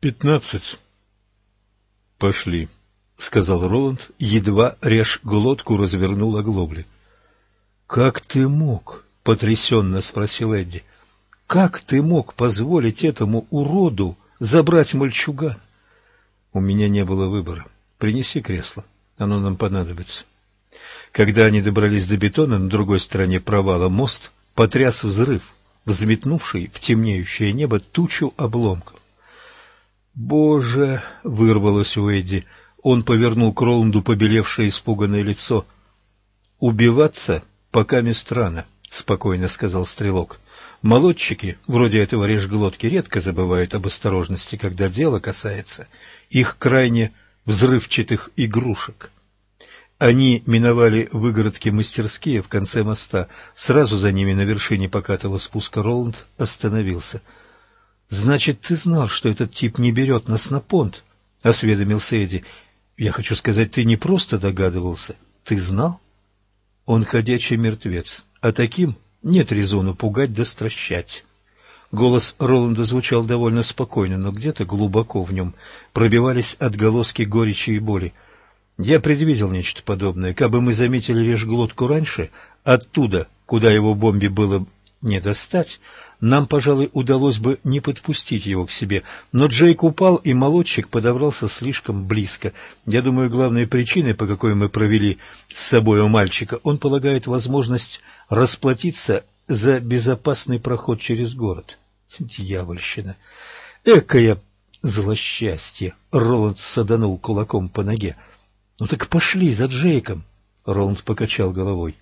Пятнадцать. Пошли, сказал Роланд, едва режь глотку развернул оглобли. Как ты мог? потрясенно спросил Эдди. Как ты мог позволить этому уроду забрать мальчуган? У меня не было выбора. Принеси кресло, оно нам понадобится. Когда они добрались до бетона на другой стороне провала, мост потряс взрыв, взметнувший в темнеющее небо тучу обломков. «Боже!» — вырвалось у Эдди. Он повернул к Роланду побелевшее испуганное лицо. «Убиваться пока мест рано», — спокойно сказал Стрелок. «Молодчики, вроде этого режглотки, редко забывают об осторожности, когда дело касается их крайне взрывчатых игрушек». Они миновали выгородки мастерские в конце моста. Сразу за ними на вершине покатого спуска Роланд остановился — Значит, ты знал, что этот тип не берет нас на понт? — осведомился Эдди. — Я хочу сказать, ты не просто догадывался. Ты знал? Он ходячий мертвец, а таким нет резону пугать да стращать. Голос Роланда звучал довольно спокойно, но где-то глубоко в нем пробивались отголоски горечи и боли. Я предвидел нечто подобное. Кабы мы заметили режглотку раньше, оттуда, куда его бомбе было не достать, нам, пожалуй, удалось бы не подпустить его к себе, но Джейк упал, и молодчик подобрался слишком близко. Я думаю, главной причиной, по какой мы провели с собой у мальчика, он полагает возможность расплатиться за безопасный проход через город. Дьявольщина! Экая злосчастье! Роланд саданул кулаком по ноге. «Ну так пошли за Джейком!» Роланд покачал головой.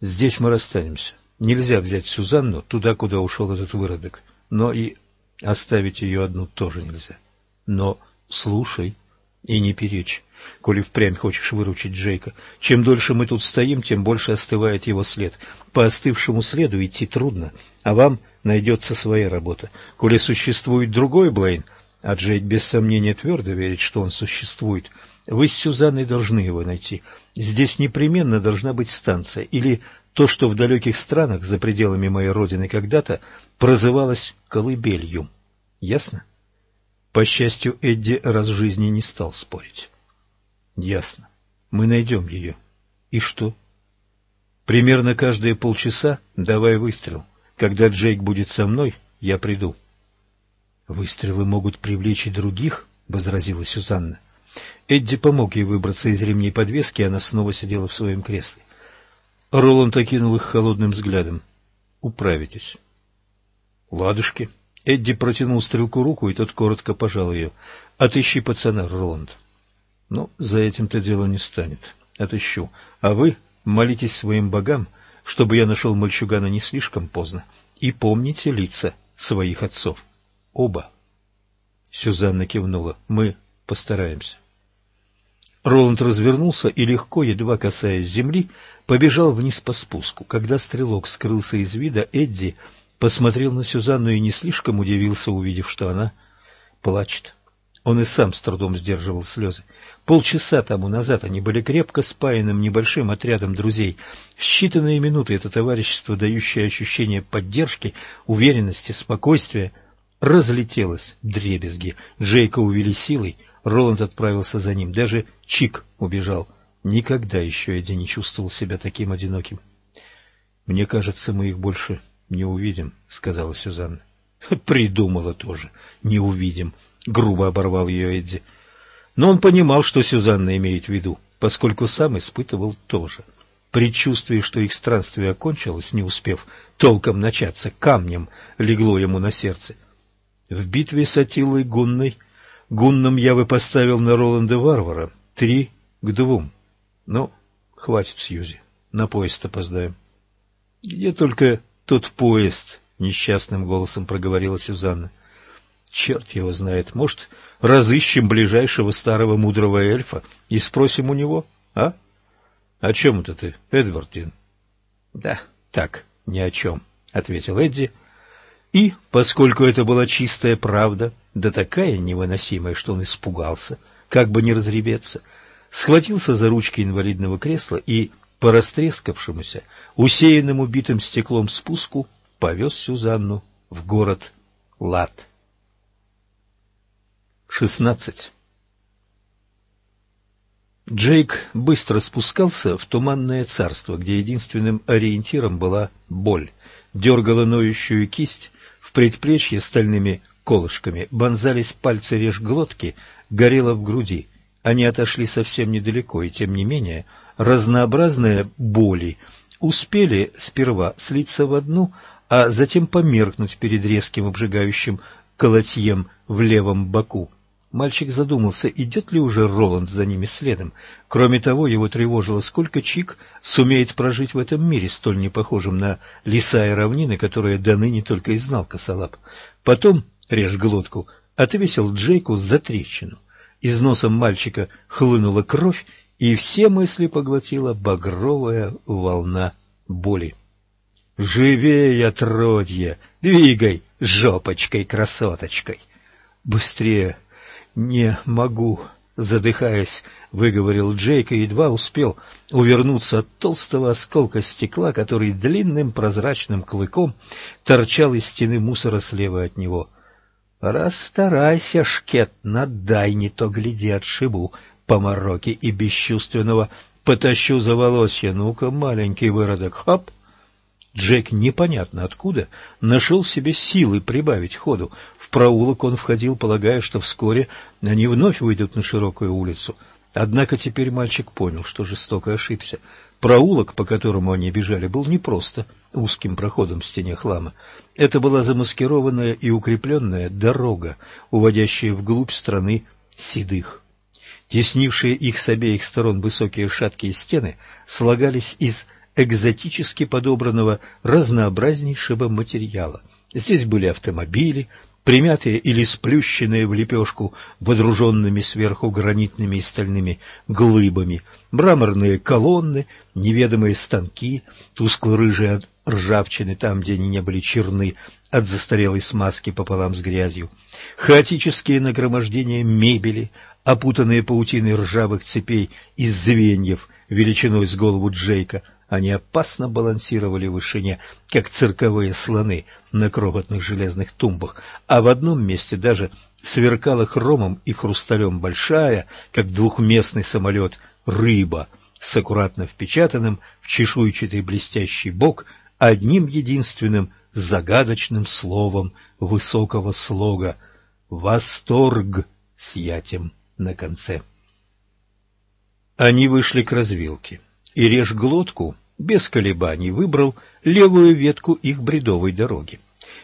«Здесь мы расстанемся. Нельзя взять Сюзанну туда, куда ушел этот выродок, но и оставить ее одну тоже нельзя. Но слушай и не перечь, коли впрямь хочешь выручить Джейка. Чем дольше мы тут стоим, тем больше остывает его след. По остывшему следу идти трудно, а вам найдется своя работа. Коли существует другой Блейн, а Джейк без сомнения твердо верит, что он существует, вы с Сюзанной должны его найти. Здесь непременно должна быть станция или то, что в далеких странах за пределами моей родины когда-то прозывалось колыбелью. Ясно? По счастью, Эдди раз в жизни не стал спорить. Ясно. Мы найдем ее. И что? Примерно каждые полчаса давай выстрел. Когда Джейк будет со мной, я приду. Выстрелы могут привлечь и других, — возразила Сюзанна. Эдди помог ей выбраться из ремней подвески, и она снова сидела в своем кресле. Роланд окинул их холодным взглядом. «Управитесь». «Ладушки». Эдди протянул стрелку руку, и тот коротко пожал ее. «Отыщи пацана, Роланд». «Ну, за этим-то дело не станет. Отыщу. А вы молитесь своим богам, чтобы я нашел мальчугана не слишком поздно. И помните лица своих отцов. Оба». Сюзанна кивнула. «Мы постараемся». Роланд развернулся и легко, едва касаясь земли, побежал вниз по спуску. Когда стрелок скрылся из вида, Эдди посмотрел на Сюзанну и не слишком удивился, увидев, что она плачет. Он и сам с трудом сдерживал слезы. Полчаса тому назад они были крепко спаянным небольшим отрядом друзей. В считанные минуты это товарищество, дающее ощущение поддержки, уверенности, спокойствия, разлетелось дребезги. Джейка увели силой — Роланд отправился за ним. Даже Чик убежал. Никогда еще Эдди не чувствовал себя таким одиноким. «Мне кажется, мы их больше не увидим», — сказала Сюзанна. «Придумала тоже. Не увидим», — грубо оборвал ее Эдди. Но он понимал, что Сюзанна имеет в виду, поскольку сам испытывал тоже. Предчувствие, что их странствие окончилось, не успев толком начаться, камнем легло ему на сердце. В битве с Атилой Гунной Гунном я бы поставил на Роланда Варвара три к двум. Ну, хватит, Сьюзи, на поезд опоздаем. — Где только тот поезд? — несчастным голосом проговорила Сюзанна. — Черт его знает, может, разыщем ближайшего старого мудрого эльфа и спросим у него, а? — О чем это ты, Эдвардин? — Да, так, ни о чем, — ответил Эдди. И, поскольку это была чистая правда, — да такая невыносимая, что он испугался, как бы не разребеться, схватился за ручки инвалидного кресла и по растрескавшемуся, усеянному битым стеклом спуску повез Сюзанну в город Лат. шестнадцать. Джейк быстро спускался в туманное царство, где единственным ориентиром была боль. Дергала ноющую кисть, в предплечье стальными колышками вонзались пальцы реж глотки, горело в груди. Они отошли совсем недалеко, и тем не менее разнообразные боли успели сперва слиться в одну, а затем померкнуть перед резким обжигающим колотьем в левом боку. Мальчик задумался, идет ли уже Роланд за ними следом. Кроме того, его тревожило, сколько Чик сумеет прожить в этом мире, столь непохожем на леса и равнины, которые до ныне только и знал косолап. Потом, режь глотку, отвесил Джейку за трещину. Из носа мальчика хлынула кровь, и все мысли поглотила багровая волна боли. «Живее, отродье! Двигай жопочкой-красоточкой!» «Быстрее! Не могу!» Задыхаясь, выговорил Джейк и едва успел увернуться от толстого осколка стекла, который длинным прозрачным клыком торчал из стены мусора слева от него. «Расстарайся, шкет, надай, не то гляди, отшибу помороки и бесчувственного потащу за волосья. Ну-ка, маленький выродок, хоп!» Джек непонятно откуда нашел в себе силы прибавить ходу. В проулок он входил, полагая, что вскоре они вновь выйдут на широкую улицу. Однако теперь мальчик понял, что жестоко ошибся. Проулок, по которому они бежали, был не просто узким проходом в стене хлама. Это была замаскированная и укрепленная дорога, уводящая вглубь страны седых. Теснившие их с обеих сторон высокие шаткие стены слагались из экзотически подобранного разнообразнейшего материала. Здесь были автомобили, примятые или сплющенные в лепешку водруженными сверху гранитными и стальными глыбами, мраморные колонны, неведомые станки, тускло-рыжие от ржавчины там, где они не были черны, от застарелой смазки пополам с грязью, хаотические нагромождения мебели, опутанные паутиной ржавых цепей из звеньев величиной с голову Джейка, они опасно балансировали в вышине, как цирковые слоны на крохотных железных тумбах, а в одном месте даже сверкала хромом и хрусталем большая, как двухместный самолет, рыба с аккуратно впечатанным в чешуйчатый блестящий бок одним единственным загадочным словом высокого слога «Восторг» с ятем на конце. Они вышли к развилке, и режь глотку без колебаний выбрал левую ветку их бредовой дороги.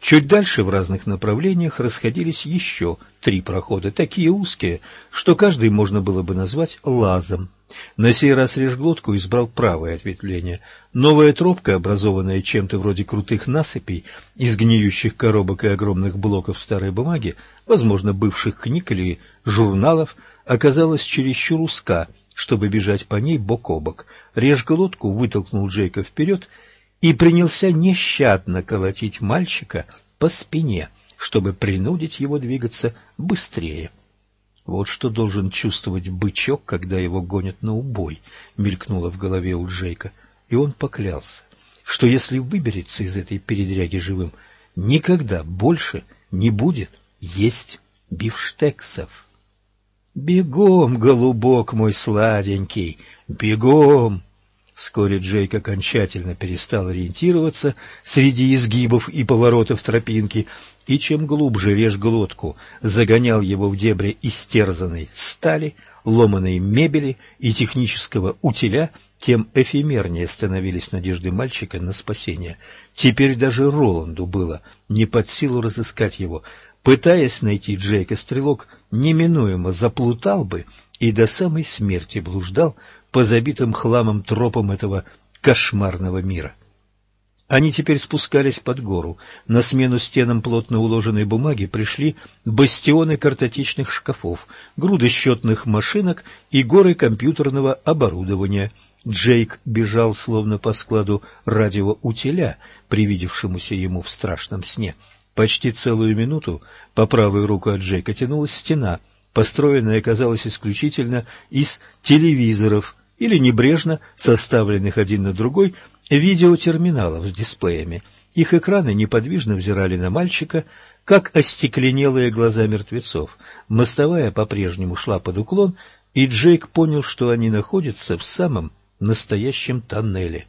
Чуть дальше в разных направлениях расходились еще три прохода, такие узкие, что каждый можно было бы назвать лазом. На сей раз Режглотку избрал правое ответвление. Новая тропка, образованная чем-то вроде крутых насыпей из гниющих коробок и огромных блоков старой бумаги, возможно, бывших книг или журналов, оказалась чересчур узка – чтобы бежать по ней бок о бок. Режь глотку вытолкнул Джейка вперед и принялся нещадно колотить мальчика по спине, чтобы принудить его двигаться быстрее. Вот что должен чувствовать бычок, когда его гонят на убой, мелькнуло в голове у Джейка, и он поклялся, что если выберется из этой передряги живым, никогда больше не будет есть бифштексов. «Бегом, голубок мой сладенький, бегом!» Вскоре Джейк окончательно перестал ориентироваться среди изгибов и поворотов тропинки, и чем глубже режь глотку загонял его в дебри истерзанной стали, ломаной мебели и технического утиля, тем эфемернее становились надежды мальчика на спасение. Теперь даже Роланду было не под силу разыскать его. Пытаясь найти Джейка, стрелок неминуемо заплутал бы и до самой смерти блуждал по забитым хламом тропам этого кошмарного мира. Они теперь спускались под гору. На смену стенам плотно уложенной бумаги пришли бастионы картотечных шкафов, груды счетных машинок и горы компьютерного оборудования. Джейк бежал словно по складу радиоутиля, привидевшемуся ему в страшном сне. Почти целую минуту по правую руку от Джейка тянулась стена, построенная, казалось, исключительно из телевизоров или небрежно составленных один на другой видеотерминалов с дисплеями. Их экраны неподвижно взирали на мальчика, как остекленелые глаза мертвецов. Мостовая по-прежнему шла под уклон, и Джейк понял, что они находятся в самом настоящем тоннеле.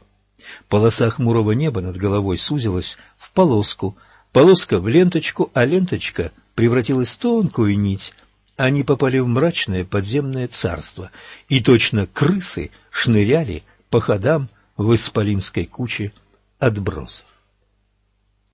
Полоса хмурого неба над головой сузилась в полоску, полоска в ленточку, а ленточка превратилась в тонкую нить. Они попали в мрачное подземное царство, и точно крысы шныряли по ходам в исполинской куче отбросов.